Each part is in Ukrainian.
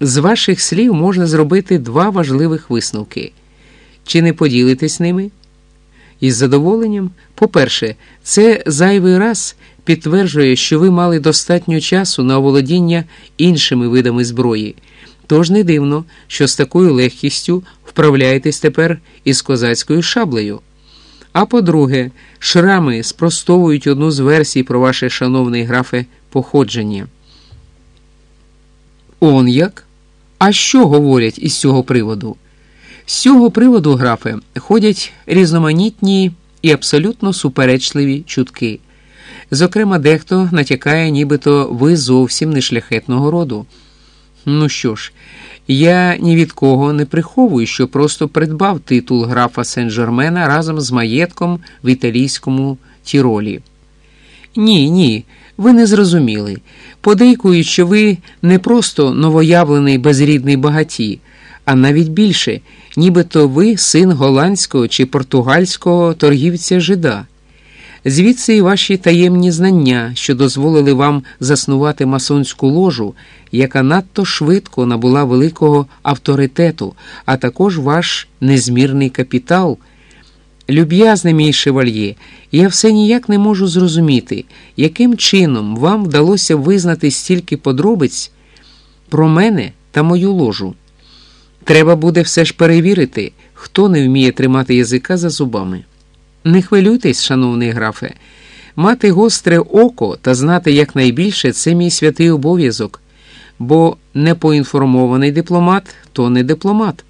З ваших слів можна зробити два важливих висновки. Чи не поділитесь ними? Із задоволенням, по-перше, це зайвий раз підтверджує, що ви мали достатньо часу на оволодіння іншими видами зброї. Тож не дивно, що з такою легкістю вправляєтесь тепер із козацькою шаблею. А по-друге, шрами спростовують одну з версій про ваше шановне графе походження. Он як? А що говорять із цього приводу? З цього приводу, графе, ходять різноманітні і абсолютно суперечливі чутки. Зокрема, дехто натякає, нібито ви зовсім не шляхетного роду. Ну що ж, я ні від кого не приховую, що просто придбав титул графа Сен-Жермена разом з маєтком в італійському Тіролі. Ні, ні, ви не зрозуміли. Подейкують, що ви не просто новоявлений безрідний багаті, а навіть більше, нібито ви син голландського чи португальського торгівця жида. Звідси і ваші таємні знання, що дозволили вам заснувати масонську ложу, яка надто швидко набула великого авторитету, а також ваш незмірний капітал. Люб'язне мій шевальє, я все ніяк не можу зрозуміти, яким чином вам вдалося визнати стільки подробиць про мене та мою ложу. Треба буде все ж перевірити, хто не вміє тримати язика за зубами. Не хвилюйтесь, шановний графе, мати гостре око та знати якнайбільше це мій святий обов'язок, бо непоінформований дипломат то не дипломат.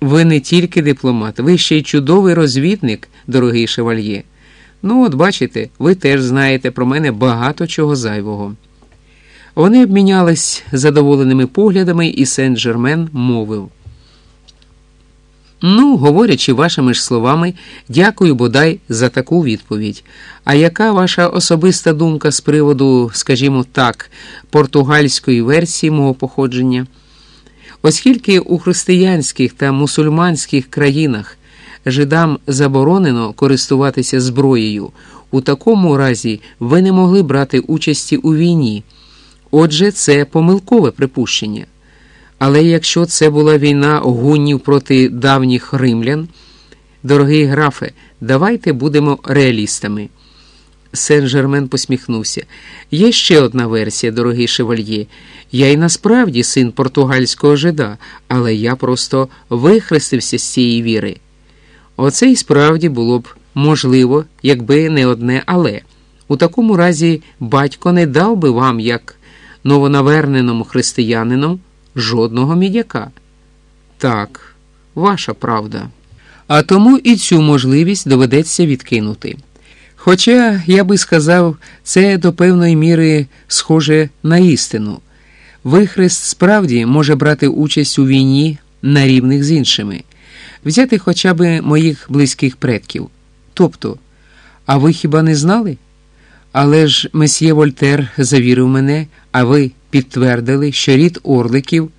Ви не тільки дипломат, ви ще й чудовий розвідник, дорогий шевальє. Ну, от бачите, ви теж знаєте про мене багато чого зайвого. Вони обмінялись задоволеними поглядами, і Сен-Жермен мовив. Ну, говорячи вашими ж словами, дякую бодай за таку відповідь. А яка ваша особиста думка з приводу, скажімо так, португальської версії мого походження? Оскільки у християнських та мусульманських країнах жидам заборонено користуватися зброєю, у такому разі ви не могли брати участі у війні. Отже, це помилкове припущення. Але якщо це була війна гуннів проти давніх римлян, дорогий графе, давайте будемо реалістами. Сен-Жермен посміхнувся. Є ще одна версія, дорогий шевальє. Я й насправді син португальського жида, але я просто вихрестився з цієї віри. Оце й справді було б можливо, якби не одне але. У такому разі батько не дав би вам, як новонаверненому християнину, жодного мідяка. Так, ваша правда. А тому і цю можливість доведеться відкинути. Хоча, я би сказав, це до певної міри схоже на істину. Вихрест справді може брати участь у війні на рівних з іншими, взяти хоча б моїх близьких предків. Тобто, а ви хіба не знали? Але ж месьє Вольтер завірив мене, а ви підтвердили, що рід орликів.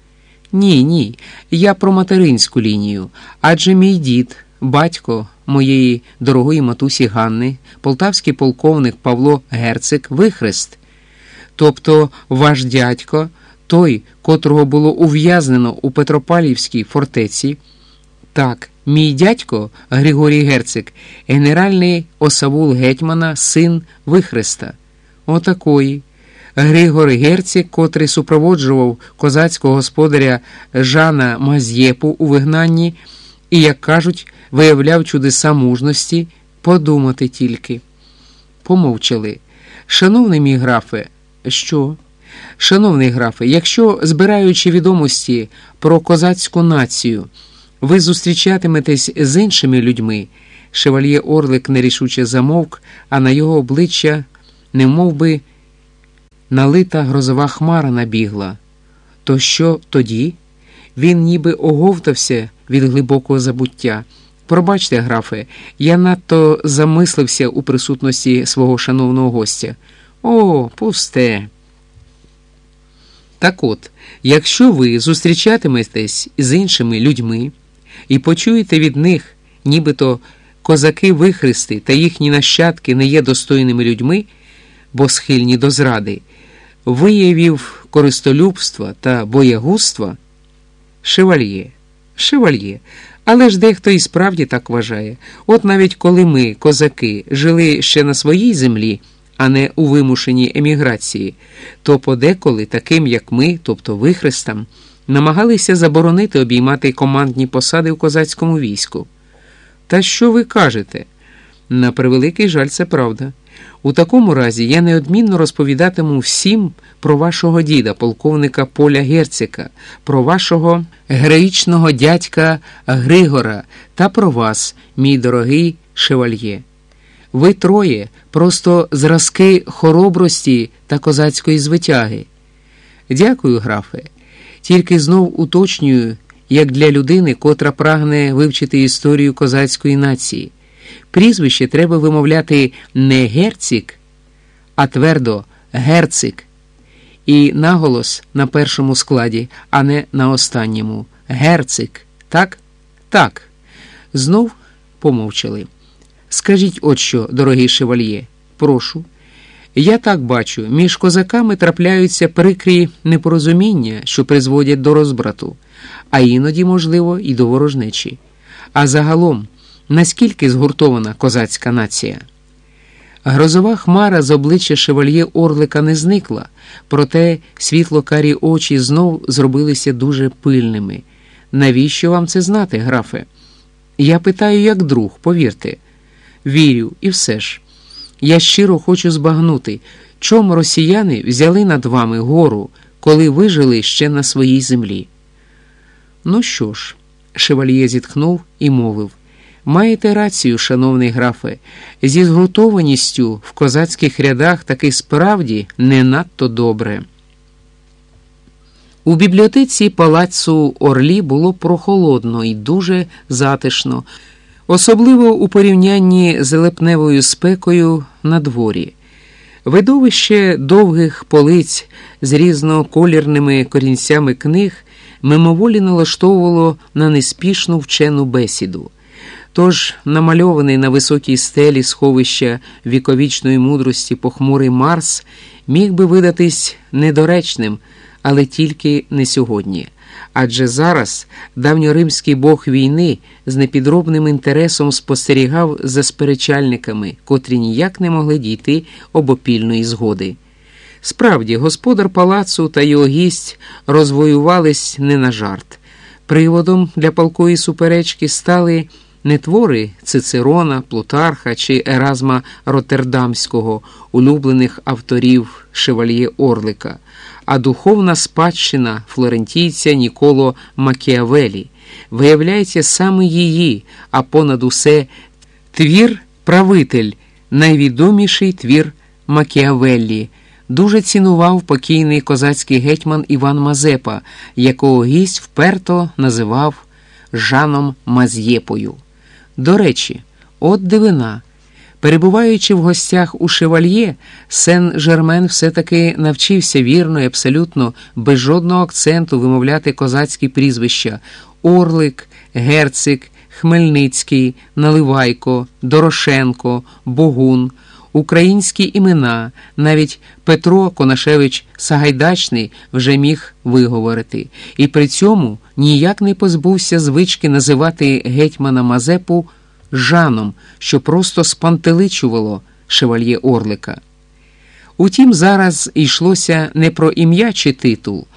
Ні, ні, я про материнську лінію, адже мій дід, батько моєї дорогої матусі Ганни, полтавський полковник Павло Герцик Вихрест. Тобто ваш дядько, той, котрого було ув'язнено у Петропалівській фортеці. Так, мій дядько Григорій Герцик, генеральний осавул гетьмана, син Вихреста. Отакої. Григор Герцик, котрий супроводжував козацького господаря Жана Мазєпу у вигнанні і, як кажуть, виявляв чудеса мужності, подумати тільки. Помовчали. Шановний мій графе, що? Шановний графе, якщо, збираючи відомості про козацьку націю, ви зустрічатиметесь з іншими людьми, шевальє Орлик нерішуче замовк, а на його обличчя, не би, налита грозова хмара набігла. То що тоді? Він ніби оговтався від глибокого забуття. Пробачте, графе, я надто замислився у присутності свого шановного гостя. О, пусте. Так от, якщо ви зустрічатиметесь з іншими людьми і почуєте від них, нібито козаки вихрести та їхні нащадки не є достойними людьми, бо схильні до зради, виявів користолюбства та боягузтва шевальє, шевальє. Але ж дехто і справді так вважає. От навіть коли ми, козаки, жили ще на своїй землі, а не у вимушеній еміграції, то подеколи таким, як ми, тобто вихрестам, намагалися заборонити обіймати командні посади в козацькому війську. Та що ви кажете? На превеликий жаль, це правда. У такому разі я неодмінно розповідатиму всім про вашого діда, полковника Поля Герцика, про вашого героїчного дядька Григора та про вас, мій дорогий шевальє. Ви троє просто зразки хоробрості та козацької звитяги. Дякую, графе. Тільки знов уточнюю, як для людини, котра прагне вивчити історію козацької нації. Прізвище треба вимовляти не герцик, а твердо герцик. І наголос на першому складі, а не на останньому. Герцик. Так? Так. Знов помовчали. Скажіть от що, дорогий шевальє, прошу. Я так бачу, між козаками трапляються прикрі непорозуміння, що призводять до розбрату, а іноді, можливо, і до ворожнечі. А загалом, наскільки згуртована козацька нація? Грозова хмара з обличчя шевальє Орлика не зникла, проте світло карі очі знов зробилися дуже пильними. Навіщо вам це знати, графе? Я питаю, як друг, повірте. Вірю, і все ж. Я щиро хочу збагнути, чому росіяни взяли над вами гору, коли ви жили ще на своїй землі. Ну що ж, шевальє зітхнув і мовив. Маєте рацію, шановний графе, зі згуртованістю в козацьких рядах таки справді не надто добре. У бібліотеці палацу Орлі було прохолодно і дуже затишно, особливо у порівнянні з лепневою спекою на дворі. Видовище довгих полиць з різноколірними корінцями книг мимоволі налаштовувало на неспішну вчену бесіду. Тож намальований на високій стелі сховища віковічної мудрості похмурий Марс міг би видатись недоречним, але тільки не сьогодні. Адже зараз давньоримський бог війни з непідробним інтересом спостерігав за сперечальниками, котрі ніяк не могли дійти обопільної згоди. Справді, господар палацу та його гість розвоювались не на жарт. Приводом для палкої суперечки стали не твори Цицерона, Плутарха чи Еразма Роттердамського, улюблених авторів Шевальє Орлика, а духовна спадщина флорентійця Ніколо Макіавелі. Виявляється саме її, а понад усе твір правитель, найвідоміший твір Макіавеллі. Дуже цінував покійний козацький гетьман Іван Мазепа, якого гість вперто називав Жаном Мазєпою. До речі, от дивина. Перебуваючи в гостях у шевальє, Сен Жермен все-таки навчився вірно і абсолютно без жодного акценту вимовляти козацькі прізвища Орлик, Герцик, Хмельницький, Наливайко, Дорошенко, Богун, українські імена, навіть Петро Конашевич Сагайдачний вже міг виговорити, і при цьому ніяк не позбувся звички називати гетьмана Мазепу Жаном, що просто спантеличувало шевальє Орлика. Утім, зараз йшлося не про ім'я чи титул,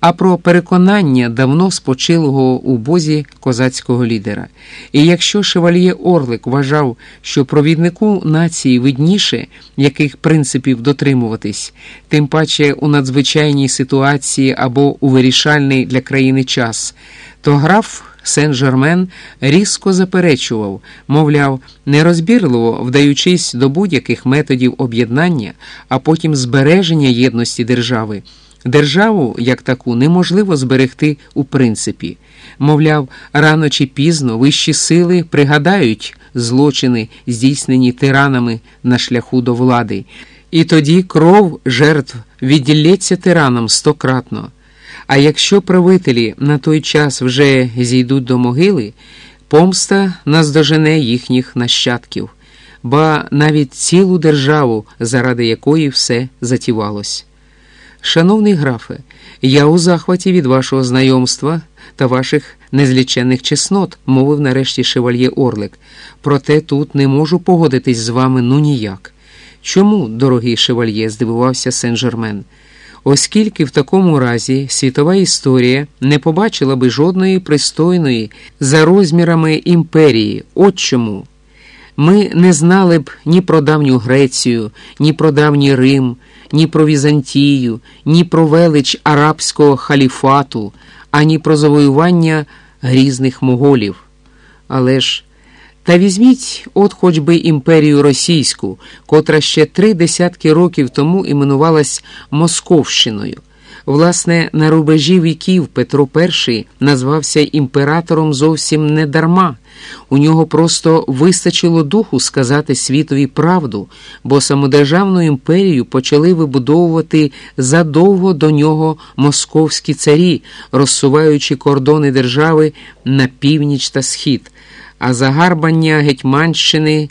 а про переконання давно спочилого у бозі козацького лідера. І якщо шевальє Орлик вважав, що провіднику нації видніше, яких принципів дотримуватись, тим паче у надзвичайній ситуації або у вирішальний для країни час, то граф. Сен-Жермен різко заперечував, мовляв, нерозбірливо вдаючись до будь-яких методів об'єднання, а потім збереження єдності держави. Державу, як таку, неможливо зберегти у принципі. Мовляв, рано чи пізно вищі сили пригадають злочини, здійснені тиранами на шляху до влади, і тоді кров жертв відділється тиранам стократно. А якщо правителі на той час вже зійдуть до могили, помста наздожене їхніх нащадків, ба навіть цілу державу, заради якої все затівалось. Шановний графе, я у захваті від вашого знайомства та ваших незліченних чеснот, мовив нарешті шевальє Орлик. Проте тут не можу погодитись з вами ну ніяк. Чому, дорогий шевальє, здивувався Сен-Жермен. Оскільки в такому разі світова історія не побачила би жодної пристойної за розмірами імперії. От чому. Ми не знали б ні про давню Грецію, ні про давній Рим, ні про Візантію, ні про велич арабського халіфату, ані про завоювання грізних моголів. Але ж та візьміть от хоч би імперію російську, котра ще три десятки років тому іменувалась Московщиною. Власне, на рубежі віків Петро І назвався імператором зовсім не дарма. У нього просто вистачило духу сказати світові правду, бо самодержавну імперію почали вибудовувати задовго до нього московські царі, розсуваючи кордони держави на північ та схід. А загарбання Гетьманщини